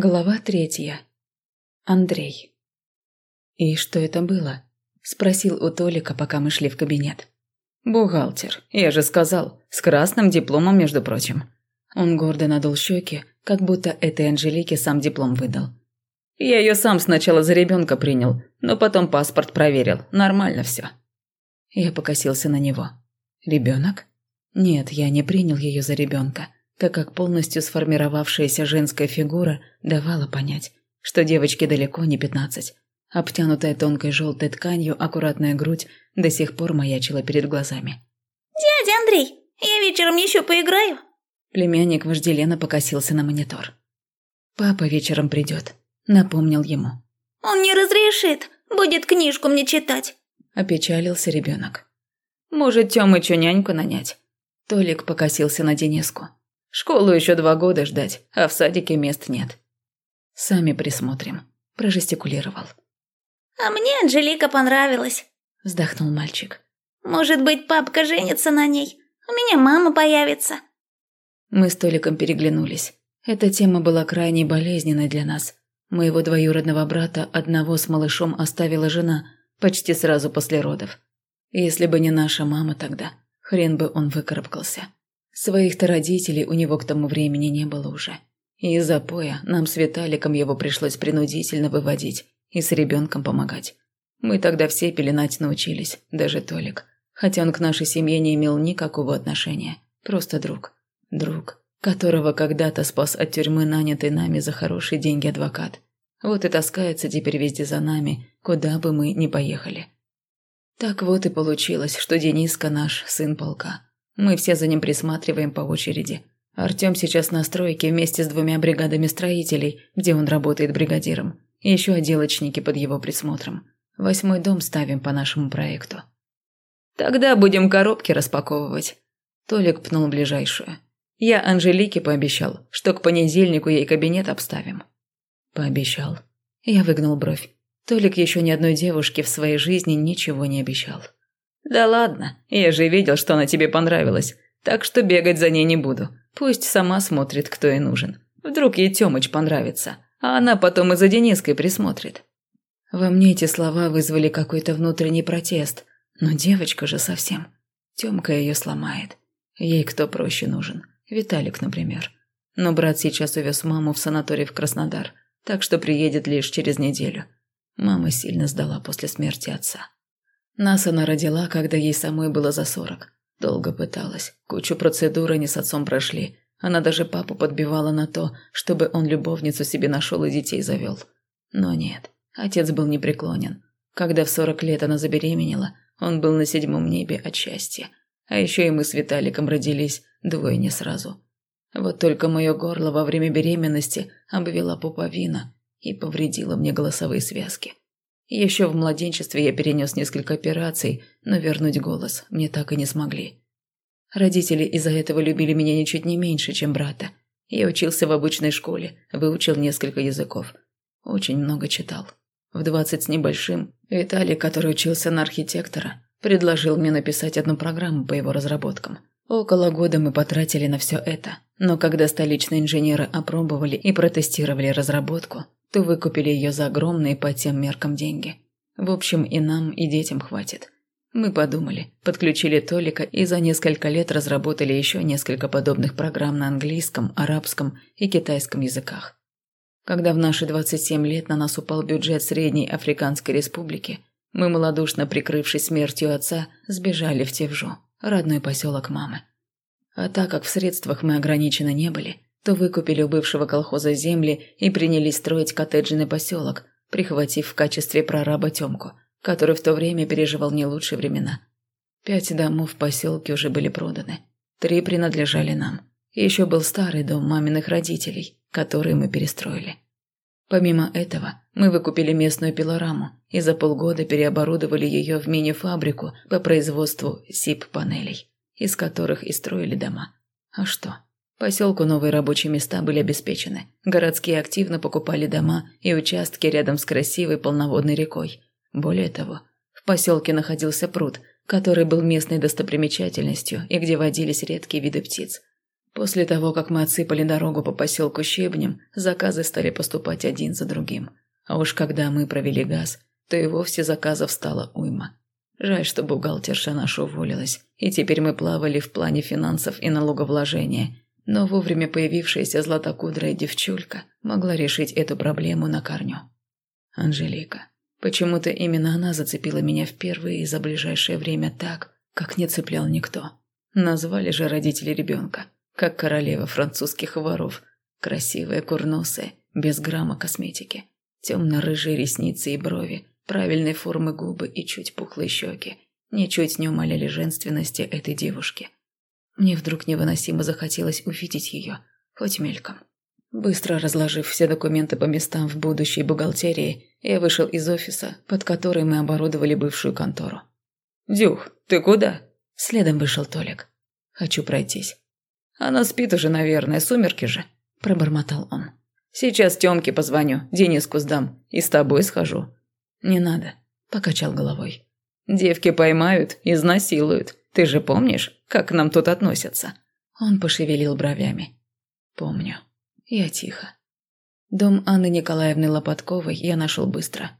Глава третья. Андрей. «И что это было?» – спросил у Толика, пока мы шли в кабинет. «Бухгалтер, я же сказал, с красным дипломом, между прочим». Он гордо надул щеки, как будто этой Анжелике сам диплом выдал. «Я ее сам сначала за ребенка принял, но потом паспорт проверил, нормально все». Я покосился на него. «Ребенок?» «Нет, я не принял ее за ребенка так как полностью сформировавшаяся женская фигура давала понять, что девочке далеко не пятнадцать. Обтянутая тонкой желтой тканью аккуратная грудь до сих пор маячила перед глазами. «Дядя Андрей, я вечером еще поиграю?» Племянник вожделенно покосился на монитор. «Папа вечером придет», — напомнил ему. «Он не разрешит, будет книжку мне читать», — опечалился ребенок. «Может, Тёмычу няньку нанять?» Толик покосился на Дениску. Школу еще два года ждать, а в садике мест нет. Сами присмотрим, прожестикулировал. А мне Анжелика понравилась, вздохнул мальчик. Может быть, папка женится на ней? У меня мама появится. Мы с Толиком переглянулись. Эта тема была крайне болезненной для нас. Моего двоюродного брата одного с малышом оставила жена почти сразу после родов. Если бы не наша мама тогда, хрен бы он выкарабкался. Своих-то родителей у него к тому времени не было уже. Из-за поя нам с Виталиком его пришлось принудительно выводить и с ребенком помогать. Мы тогда все пеленать научились, даже Толик. Хотя он к нашей семье не имел никакого отношения. Просто друг. Друг, которого когда-то спас от тюрьмы нанятый нами за хорошие деньги адвокат. Вот и таскается теперь везде за нами, куда бы мы ни поехали. Так вот и получилось, что Дениска наш сын полка. Мы все за ним присматриваем по очереди. Артем сейчас на стройке вместе с двумя бригадами строителей, где он работает бригадиром. И еще отделочники под его присмотром. Восьмой дом ставим по нашему проекту. Тогда будем коробки распаковывать. Толик пнул ближайшую. Я Анжелике пообещал, что к понедельнику ей кабинет обставим. Пообещал. Я выгнул бровь. Толик еще ни одной девушке в своей жизни ничего не обещал. «Да ладно, я же видел, что она тебе понравилась, так что бегать за ней не буду. Пусть сама смотрит, кто ей нужен. Вдруг ей Тёмыч понравится, а она потом и за Дениской присмотрит». Во мне эти слова вызвали какой-то внутренний протест, но девочка же совсем. Тёмка ее сломает. Ей кто проще нужен? Виталик, например. Но брат сейчас увез маму в санаторий в Краснодар, так что приедет лишь через неделю. Мама сильно сдала после смерти отца. Нас она родила, когда ей самой было за сорок. Долго пыталась. Кучу процедур они с отцом прошли. Она даже папу подбивала на то, чтобы он любовницу себе нашел и детей завел. Но нет, отец был непреклонен. Когда в сорок лет она забеременела, он был на седьмом небе от счастья. А еще и мы с Виталиком родились двойне сразу. Вот только мое горло во время беременности обвела пуповина и повредила мне голосовые связки. Еще в младенчестве я перенес несколько операций, но вернуть голос мне так и не смогли. Родители из-за этого любили меня ничуть не меньше, чем брата. Я учился в обычной школе, выучил несколько языков. Очень много читал. В двадцать с небольшим Виталий, который учился на архитектора, предложил мне написать одну программу по его разработкам. Около года мы потратили на все это, но когда столичные инженеры опробовали и протестировали разработку, то выкупили ее за огромные по тем меркам деньги. В общем, и нам, и детям хватит. Мы подумали, подключили Толика и за несколько лет разработали еще несколько подобных программ на английском, арабском и китайском языках. Когда в наши 27 лет на нас упал бюджет Средней Африканской Республики, мы, малодушно прикрывшись смертью отца, сбежали в Тевжу, родной поселок мамы. А так как в средствах мы ограничены не были, то выкупили у бывшего колхоза земли и принялись строить коттеджный поселок, прихватив в качестве прораба Тёмку, который в то время переживал не лучшие времена. Пять домов в поселке уже были проданы. Три принадлежали нам. Еще был старый дом маминых родителей, который мы перестроили. Помимо этого, мы выкупили местную пилораму и за полгода переоборудовали ее в мини-фабрику по производству СИП-панелей, из которых и строили дома. А что? Поселку новые рабочие места были обеспечены. Городские активно покупали дома и участки рядом с красивой полноводной рекой. Более того, в поселке находился пруд, который был местной достопримечательностью и где водились редкие виды птиц. После того, как мы отсыпали дорогу по поселку Щебнем, заказы стали поступать один за другим. А уж когда мы провели газ, то и вовсе заказов стало уйма. Жаль, что бухгалтерша наша уволилась, и теперь мы плавали в плане финансов и налоговложения. Но вовремя появившаяся златокудрая девчулька могла решить эту проблему на корню. Анжелика. Почему-то именно она зацепила меня впервые за ближайшее время так, как не цеплял никто. Назвали же родители ребенка, как королева французских воров. Красивая, курносая, без грамма косметики. Темно-рыжие ресницы и брови, правильной формы губы и чуть пухлые щеки. Ничуть не умаляли женственности этой девушки. Мне вдруг невыносимо захотелось увидеть ее, хоть мельком. Быстро разложив все документы по местам в будущей бухгалтерии, я вышел из офиса, под который мы оборудовали бывшую контору. «Дюх, ты куда?» Следом вышел Толик. «Хочу пройтись». «Она спит уже, наверное, сумерки же», – пробормотал он. «Сейчас Тёмке позвоню, Дениску сдам и с тобой схожу». «Не надо», – покачал головой. «Девки поймают, изнасилуют. Ты же помнишь, как к нам тут относятся?» Он пошевелил бровями. «Помню. Я тихо. Дом Анны Николаевны Лопатковой я нашел быстро,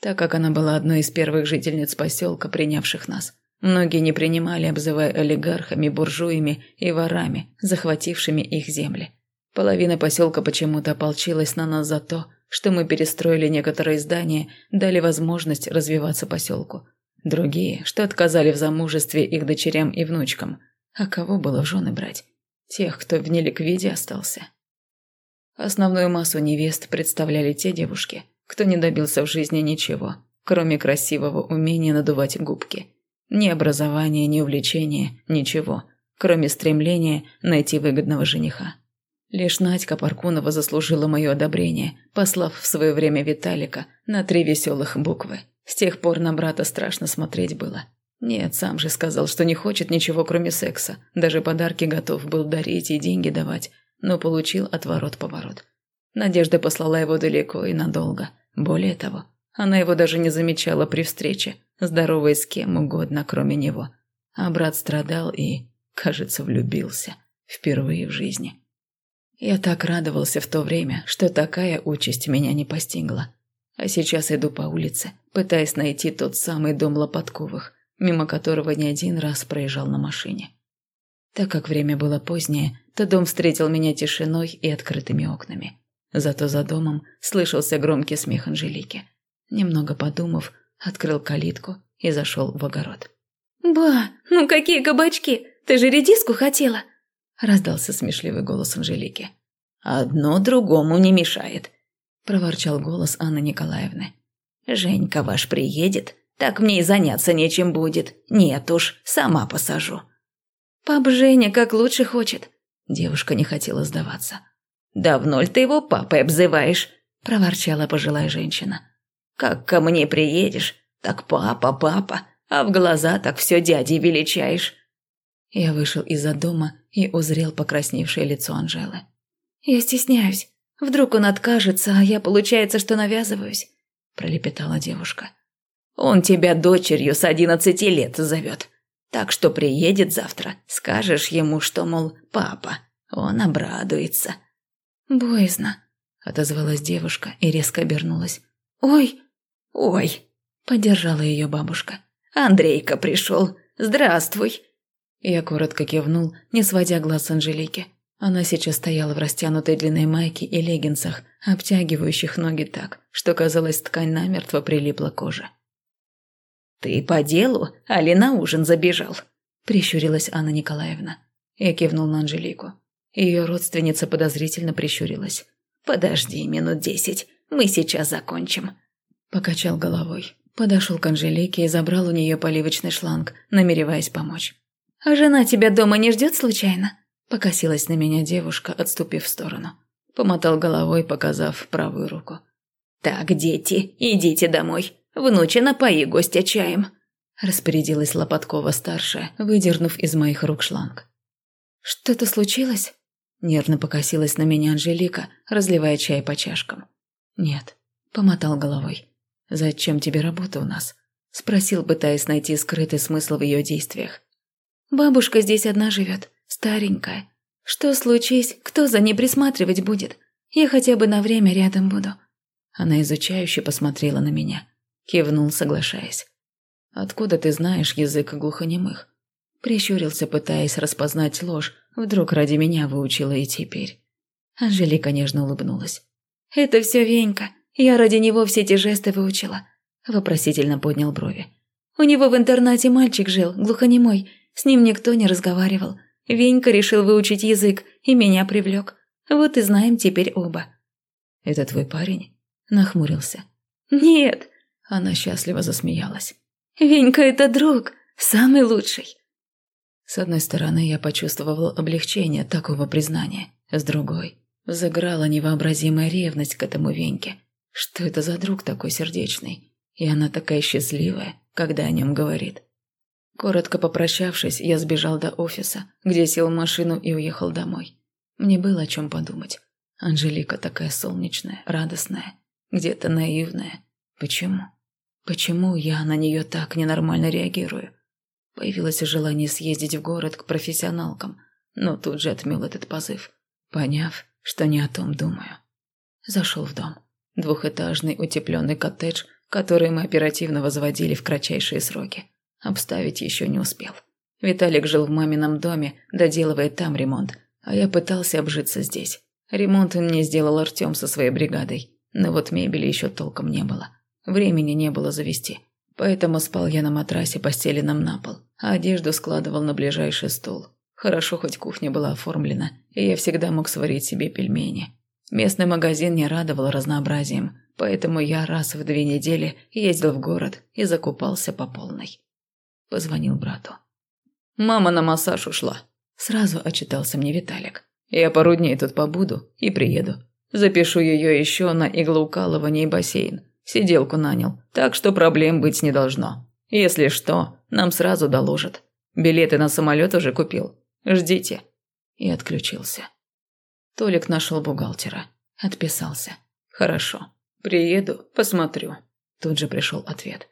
так как она была одной из первых жительниц поселка, принявших нас. Многие не принимали, обзывая олигархами, буржуями и ворами, захватившими их земли. Половина поселка почему-то ополчилась на нас за то, что мы перестроили некоторые здания, дали возможность развиваться поселку. Другие, что отказали в замужестве их дочерям и внучкам. А кого было в жены брать? Тех, кто в неликвиде остался. Основную массу невест представляли те девушки, кто не добился в жизни ничего, кроме красивого умения надувать губки. Ни образования, ни увлечения, ничего, кроме стремления найти выгодного жениха. Лишь Надька Паркунова заслужила мое одобрение, послав в свое время Виталика на три веселых буквы. С тех пор на брата страшно смотреть было. Нет, сам же сказал, что не хочет ничего, кроме секса. Даже подарки готов был дарить и деньги давать, но получил отворот-поворот. Надежда послала его далеко и надолго. Более того, она его даже не замечала при встрече, здоровой с кем угодно, кроме него. А брат страдал и, кажется, влюбился. Впервые в жизни. Я так радовался в то время, что такая участь меня не постигла. А сейчас иду по улице, пытаясь найти тот самый дом Лопатковых, мимо которого не один раз проезжал на машине. Так как время было позднее, то дом встретил меня тишиной и открытыми окнами. Зато за домом слышался громкий смех Анжелики. Немного подумав, открыл калитку и зашел в огород. «Ба, ну какие кабачки! Ты же редиску хотела!» Раздался смешливый голос Анжелики. «Одно другому не мешает», – проворчал голос Анны Николаевны. «Женька ваш приедет, так мне и заняться нечем будет. Нет уж, сама посажу». «Пап Женя как лучше хочет». Девушка не хотела сдаваться. «Давно ли ты его папой обзываешь?» – проворчала пожилая женщина. «Как ко мне приедешь, так папа, папа, а в глаза так все дядей величаешь». Я вышел из-за дома и узрел покрасневшее лицо Анжелы. «Я стесняюсь. Вдруг он откажется, а я, получается, что навязываюсь», – пролепетала девушка. «Он тебя дочерью с одиннадцати лет зовет. Так что приедет завтра, скажешь ему, что, мол, папа, он обрадуется». «Боязно», — отозвалась девушка и резко обернулась. «Ой!» «Ой!» — поддержала ее бабушка. «Андрейка пришел. Здравствуй!» Я коротко кивнул, не сводя глаз с Анжелики. Она сейчас стояла в растянутой длинной майке и леггинсах, обтягивающих ноги так, что, казалось, ткань намертво прилипла коже. «Ты по делу, али на ужин забежал?» – прищурилась Анна Николаевна. Я кивнул на Анжелику. Ее родственница подозрительно прищурилась. «Подожди минут десять, мы сейчас закончим». Покачал головой. Подошел к Анжелике и забрал у нее поливочный шланг, намереваясь помочь. «А жена тебя дома не ждет случайно?» Покосилась на меня девушка, отступив в сторону. Помотал головой, показав правую руку. «Так, дети, идите домой. Внуча, напои гостя чаем», – распорядилась Лопаткова-старшая, выдернув из моих рук шланг. «Что-то случилось?» – нервно покосилась на меня Анжелика, разливая чай по чашкам. «Нет», – помотал головой. «Зачем тебе работа у нас?» – спросил, пытаясь найти скрытый смысл в ее действиях. «Бабушка здесь одна живет, старенькая. Что случись, кто за ней присматривать будет? Я хотя бы на время рядом буду». Она изучающе посмотрела на меня. Кивнул, соглашаясь. «Откуда ты знаешь язык глухонемых?» Прищурился, пытаясь распознать ложь. Вдруг ради меня выучила и теперь. Анжелика нежно улыбнулась. «Это все Венька. Я ради него все эти жесты выучила». Вопросительно поднял брови. «У него в интернате мальчик жил, глухонемой. С ним никто не разговаривал. Венька решил выучить язык и меня привлек. Вот и знаем теперь оба». «Это твой парень?» Нахмурился. «Нет». Она счастливо засмеялась. «Венька – это друг, самый лучший». С одной стороны, я почувствовал облегчение такого признания. С другой, заграла невообразимая ревность к этому Веньке. Что это за друг такой сердечный? И она такая счастливая, когда о нем говорит. Коротко попрощавшись, я сбежал до офиса, где сел в машину и уехал домой. Мне было о чем подумать. Анжелика такая солнечная, радостная, где-то наивная. Почему? Почему я на нее так ненормально реагирую? Появилось желание съездить в город к профессионалкам, но тут же отмел этот позыв, поняв, что не о том думаю. Зашел в дом. Двухэтажный утепленный коттедж, который мы оперативно возводили в кратчайшие сроки. Обставить еще не успел. Виталик жил в мамином доме, доделывая там ремонт, а я пытался обжиться здесь. Ремонт мне сделал Артем со своей бригадой, но вот мебели еще толком не было. Времени не было завести. Поэтому спал я на матрасе, постеленном на пол, а одежду складывал на ближайший стол. Хорошо, хоть кухня была оформлена, и я всегда мог сварить себе пельмени. Местный магазин не радовал разнообразием, поэтому я раз в две недели ездил в город и закупался по полной. Позвонил брату. «Мама на массаж ушла», – сразу отчитался мне Виталик. «Я пару дней тут побуду и приеду. Запишу ее еще на иглоукалывание и бассейн. Сиделку нанял, так что проблем быть не должно. Если что, нам сразу доложат. Билеты на самолет уже купил. Ждите». И отключился. Толик нашел бухгалтера. Отписался. «Хорошо. Приеду, посмотрю». Тут же пришел ответ.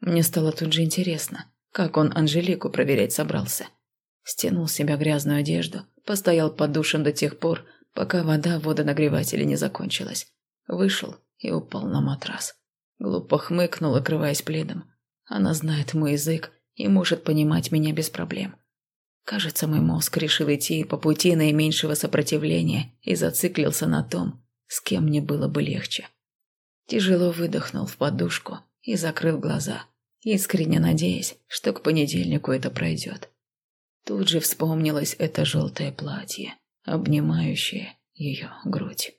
Мне стало тут же интересно, как он Анжелику проверять собрался. Стянул с себя грязную одежду, постоял под душем до тех пор, пока вода в водонагревателе не закончилась. Вышел и упал на матрас. Глупо хмыкнул, окрываясь пледом. Она знает мой язык и может понимать меня без проблем. Кажется, мой мозг решил идти по пути наименьшего сопротивления и зациклился на том, с кем мне было бы легче. Тяжело выдохнул в подушку и закрыл глаза, искренне надеясь, что к понедельнику это пройдет. Тут же вспомнилось это желтое платье, обнимающее ее грудь.